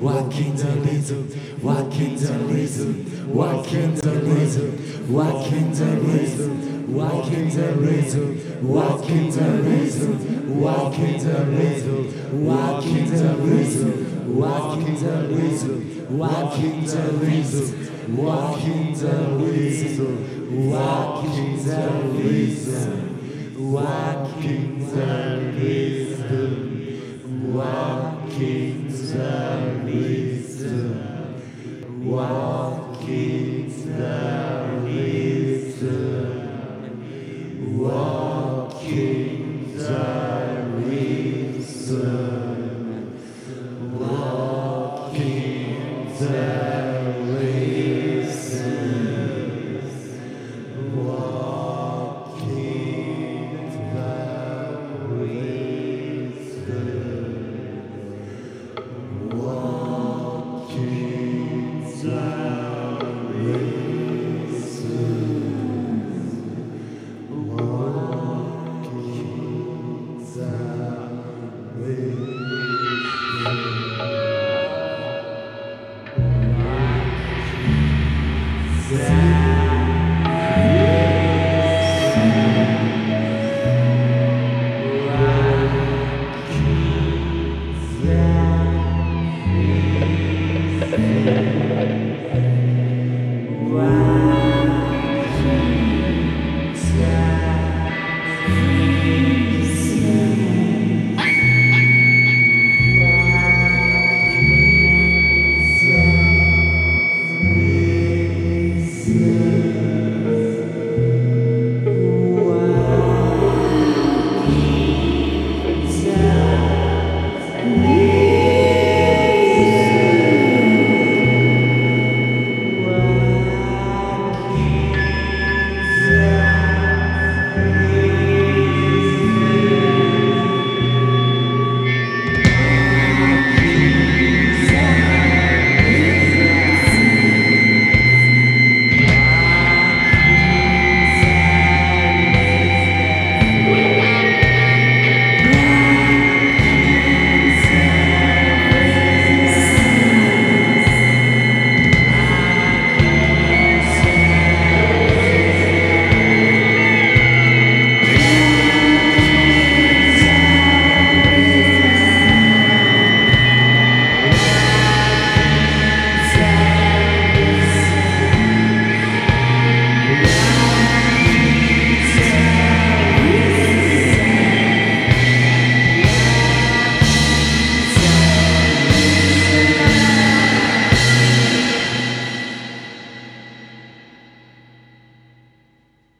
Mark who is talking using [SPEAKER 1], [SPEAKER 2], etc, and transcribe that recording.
[SPEAKER 1] in the rhythm, walk in the rhythm, walk in the rhythm, walk in the rhythm, walk in the rhythm, walk in the rhythm, walk in the rhythm, walk in the rhythm, walk in the rhythm, walk in the rhythm, walk in the rhythm, walk in the rhythm, walk in the rhythm. Walking the reason, what is the reason, what is the reason, what is the.